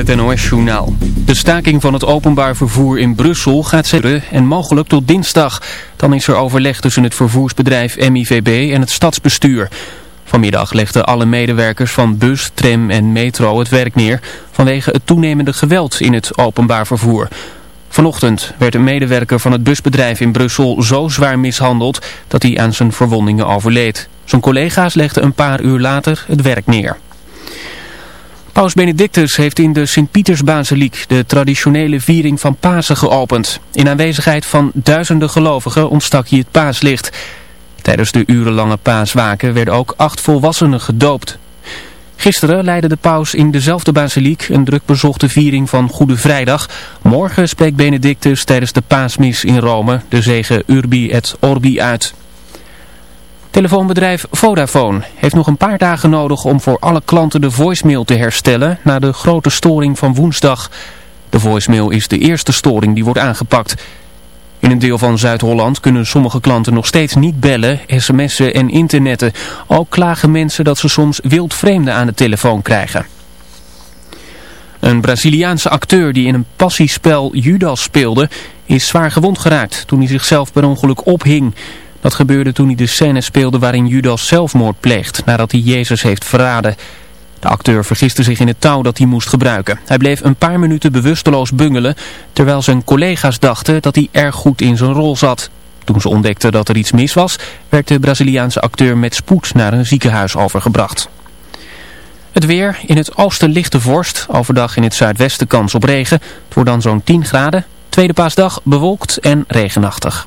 Het NOS-journaal. De staking van het openbaar vervoer in Brussel gaat zetten en mogelijk tot dinsdag. Dan is er overleg tussen het vervoersbedrijf MIVB en het stadsbestuur. Vanmiddag legden alle medewerkers van bus, tram en metro het werk neer... vanwege het toenemende geweld in het openbaar vervoer. Vanochtend werd een medewerker van het busbedrijf in Brussel zo zwaar mishandeld... dat hij aan zijn verwondingen overleed. Zijn collega's legden een paar uur later het werk neer. Paus Benedictus heeft in de Sint-Pietersbasiliek de traditionele viering van Pasen geopend. In aanwezigheid van duizenden gelovigen ontstak hier het paaslicht. Tijdens de urenlange paaswaken werden ook acht volwassenen gedoopt. Gisteren leidde de paus in dezelfde basiliek een drukbezochte viering van Goede Vrijdag. Morgen spreekt Benedictus tijdens de paasmis in Rome de zegen Urbi et Orbi uit. Telefoonbedrijf Vodafone heeft nog een paar dagen nodig om voor alle klanten de voicemail te herstellen na de grote storing van woensdag. De voicemail is de eerste storing die wordt aangepakt. In een deel van Zuid-Holland kunnen sommige klanten nog steeds niet bellen, sms'en en internetten. Ook klagen mensen dat ze soms wildvreemden aan de telefoon krijgen. Een Braziliaanse acteur die in een passiespel Judas speelde is zwaar gewond geraakt toen hij zichzelf per ongeluk ophing. Dat gebeurde toen hij de scène speelde waarin Judas zelfmoord pleegt nadat hij Jezus heeft verraden. De acteur vergiste zich in het touw dat hij moest gebruiken. Hij bleef een paar minuten bewusteloos bungelen, terwijl zijn collega's dachten dat hij erg goed in zijn rol zat. Toen ze ontdekten dat er iets mis was, werd de Braziliaanse acteur met spoed naar een ziekenhuis overgebracht. Het weer, in het oosten lichte vorst, overdag in het zuidwesten kans op regen. Wordt dan zo'n 10 graden. Tweede paasdag bewolkt en regenachtig.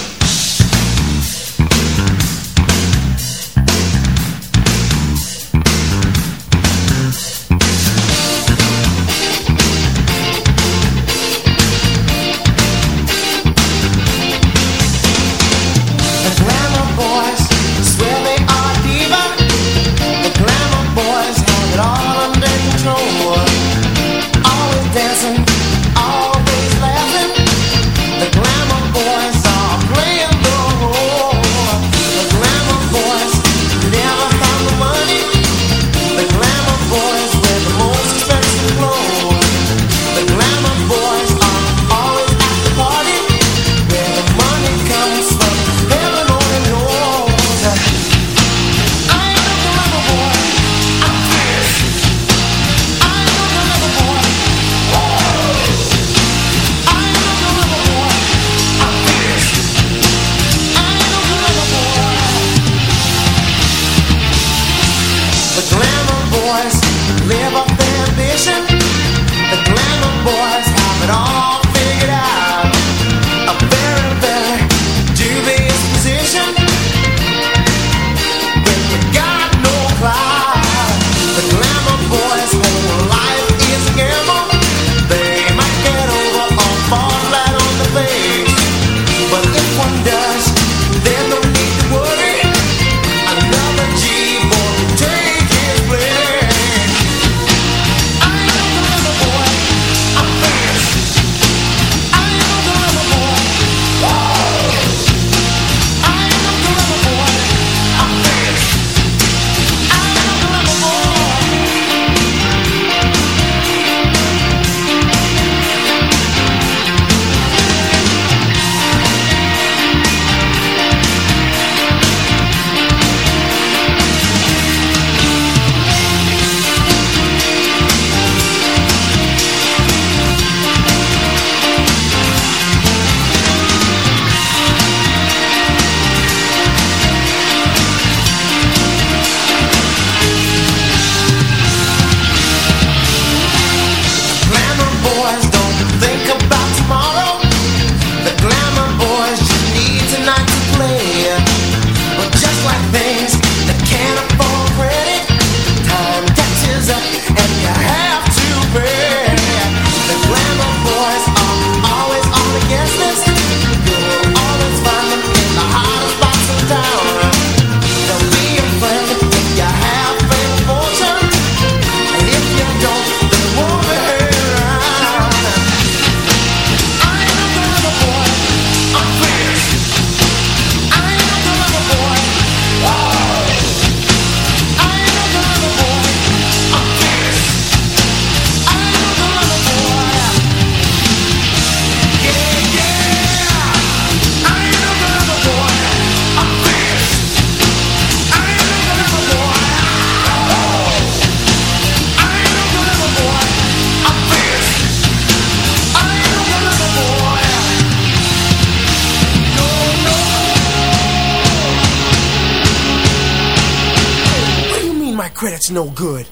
Credit's no good.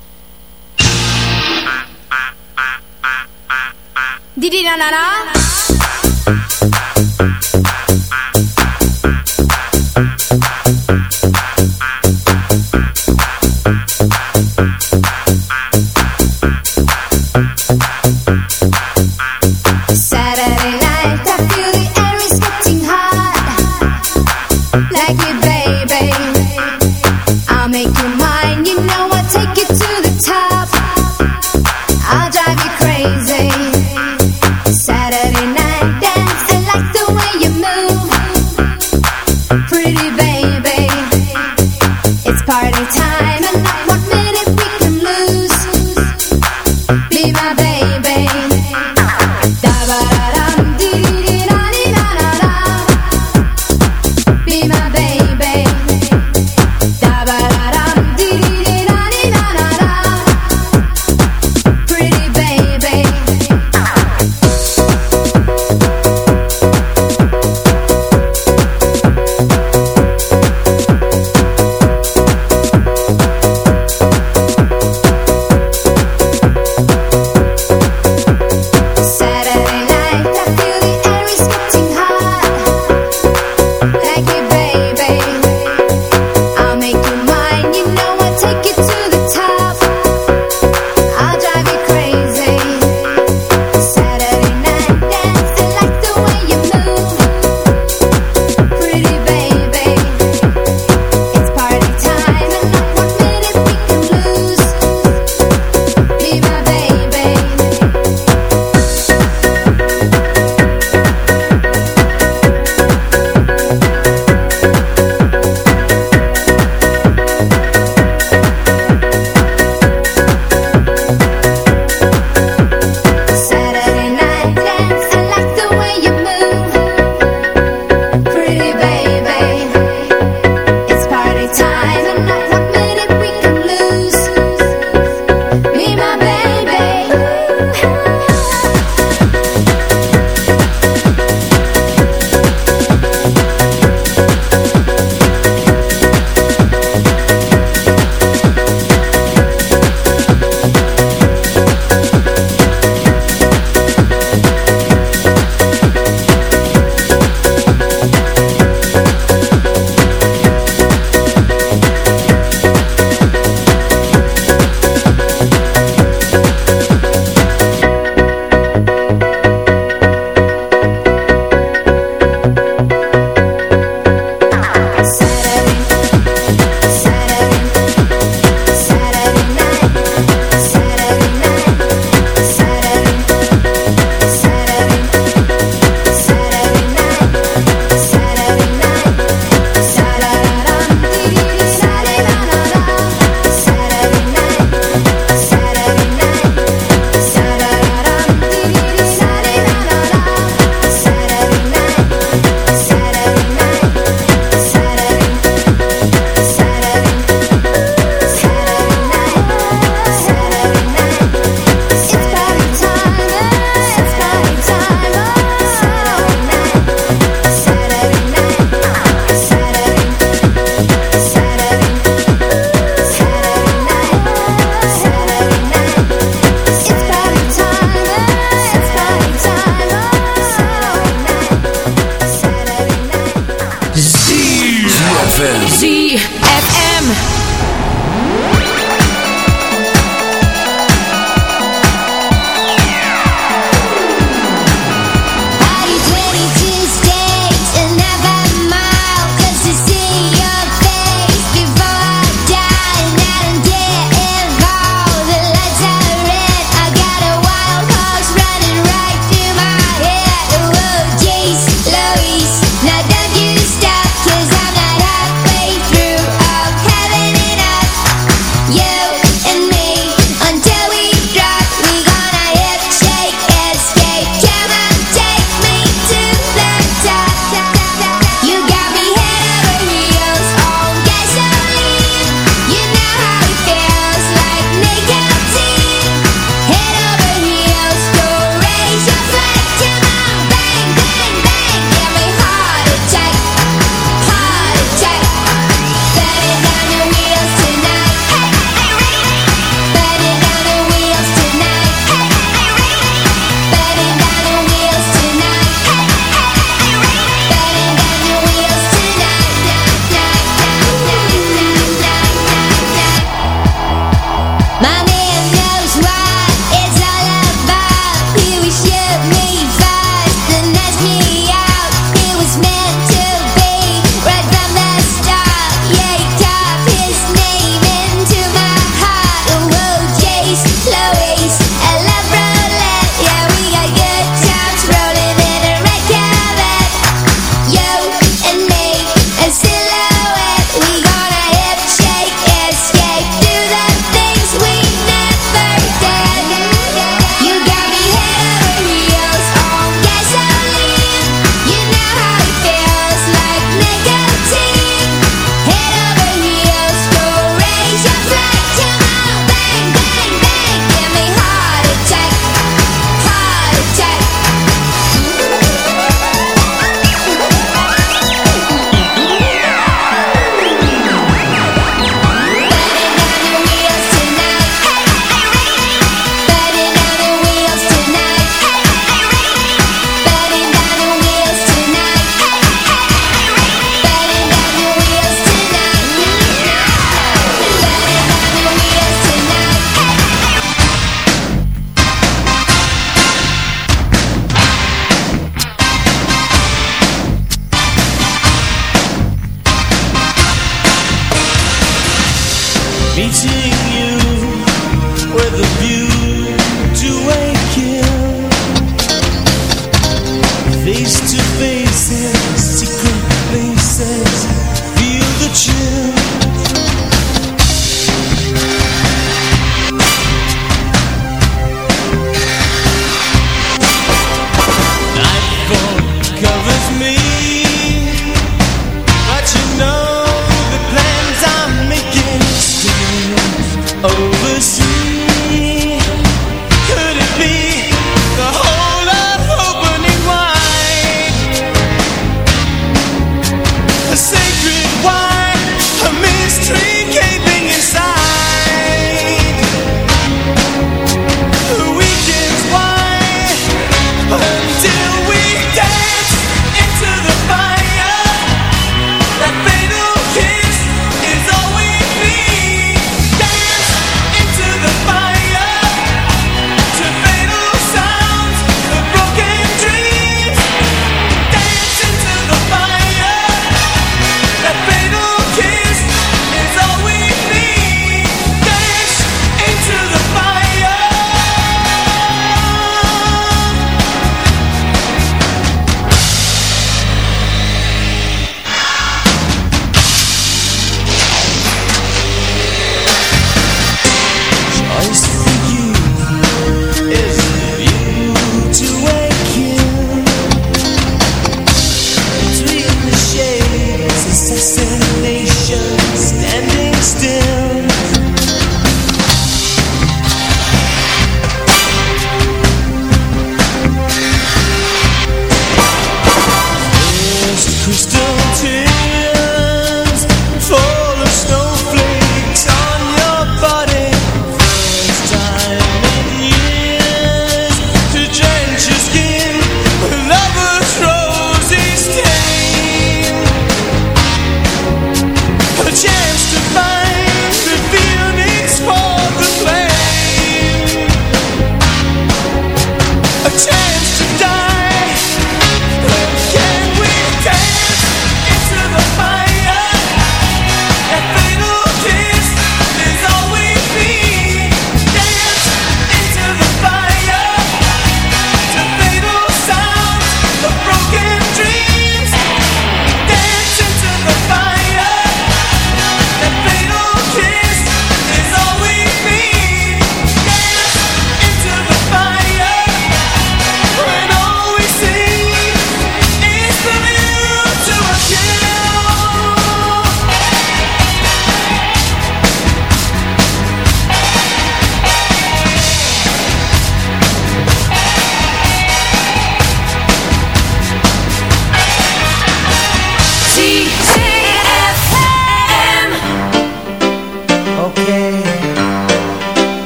Didi na na na.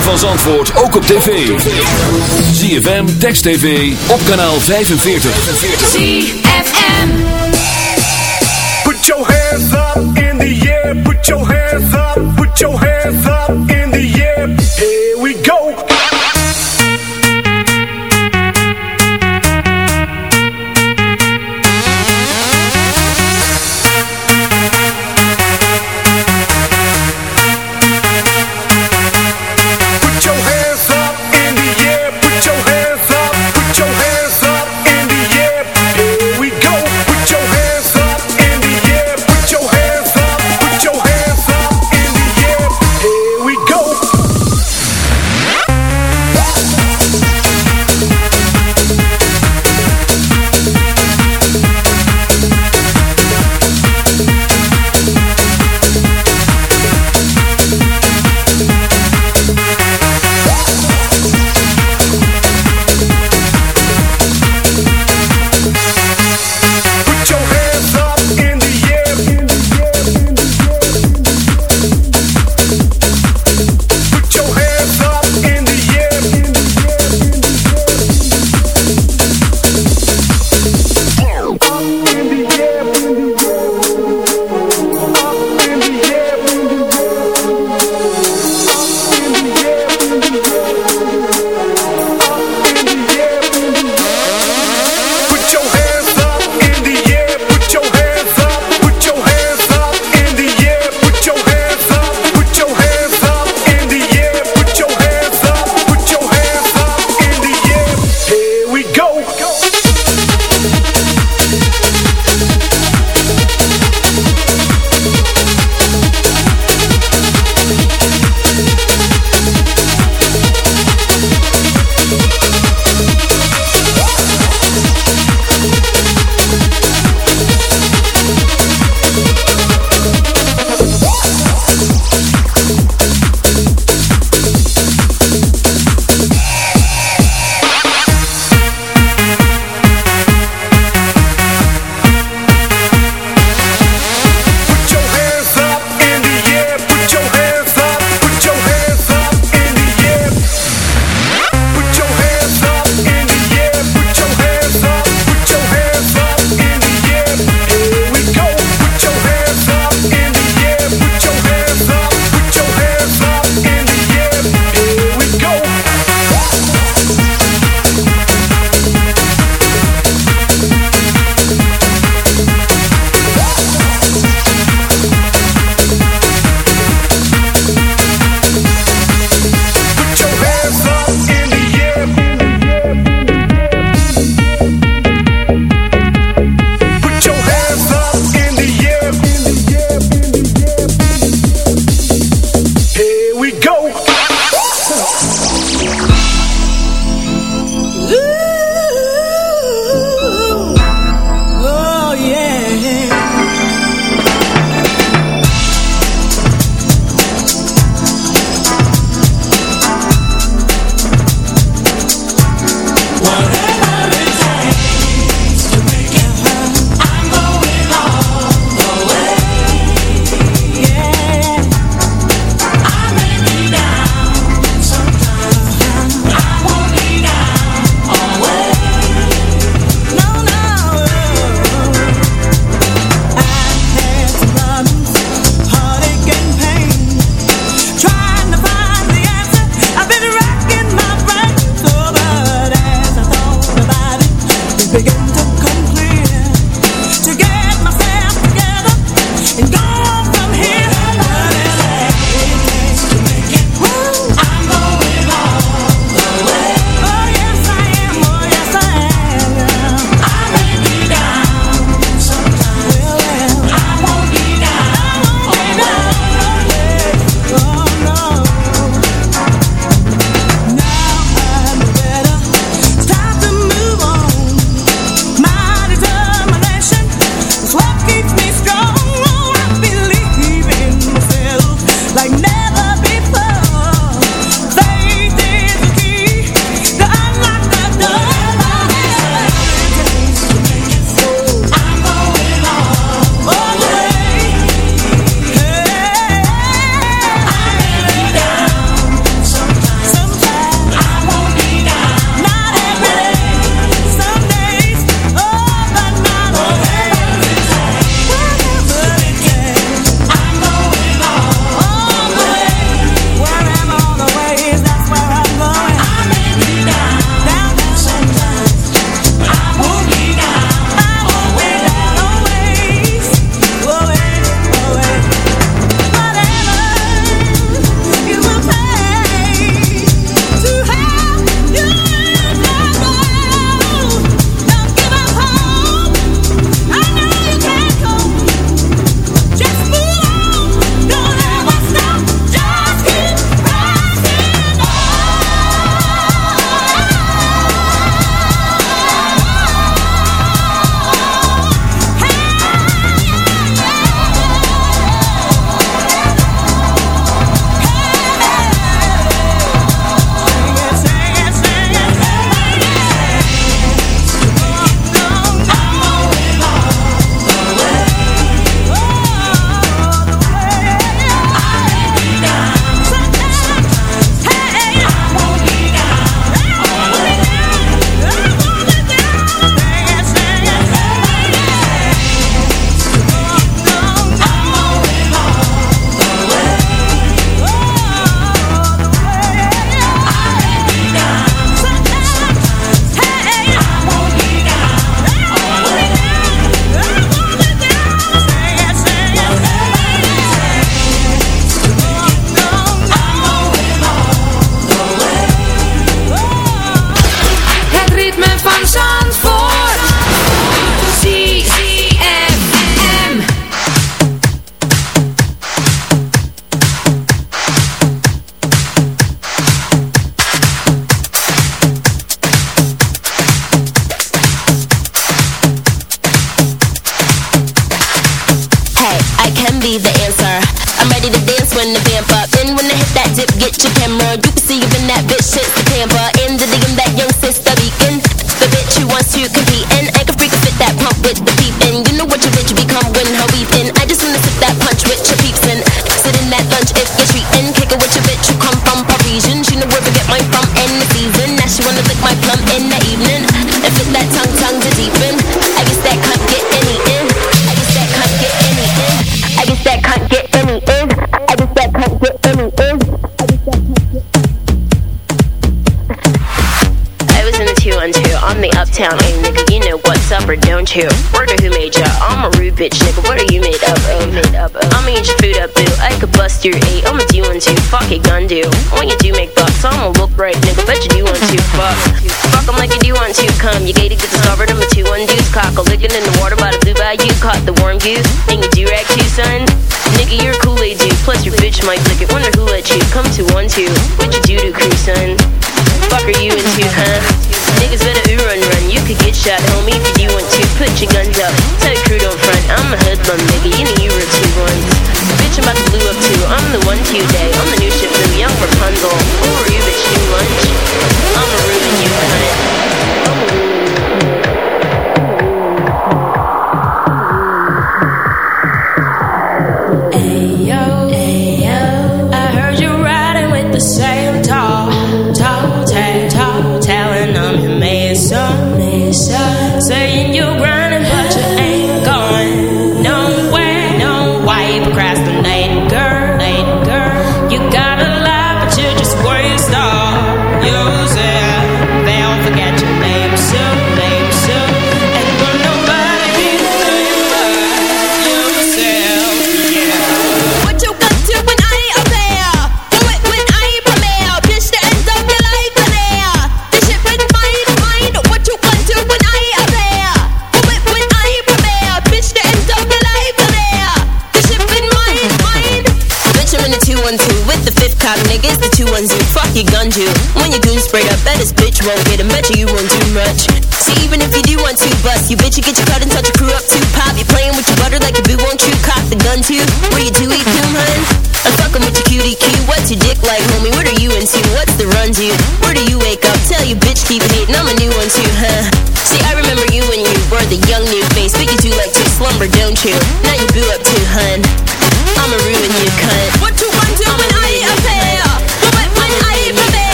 ritme van Zandvoort ook op tv. ZFM, Text TV, op kanaal 45. ZFM. Put your hands up in the air. Put your hands up. Put your hands up in the air. Here we go.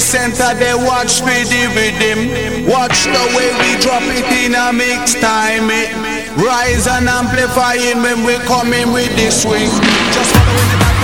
center, they watch me dividend. Watch the way we drop it in a mix time. It rise and amplify him, when we come in with this swing. Just follow the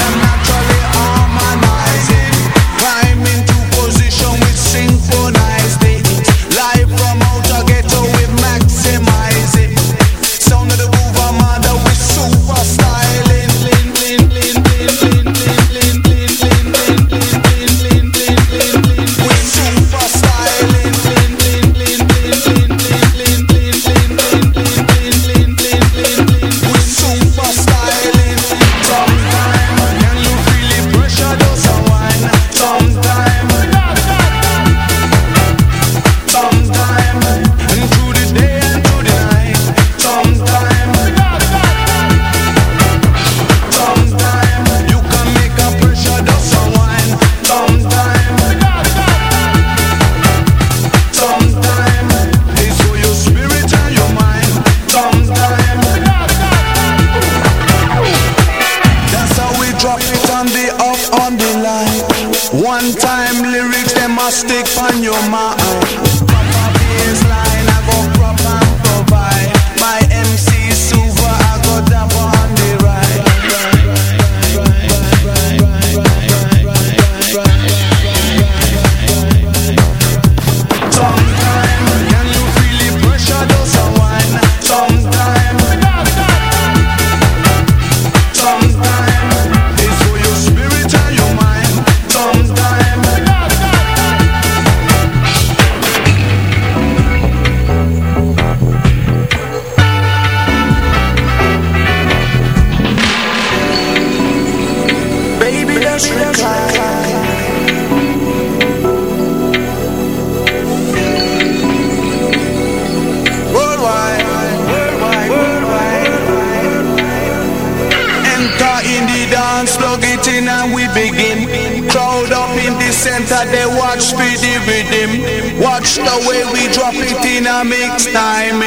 Watch the way we drop it in a mix time.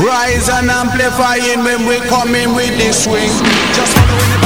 Rise and amplify it when we coming with this swing. Just follow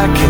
I can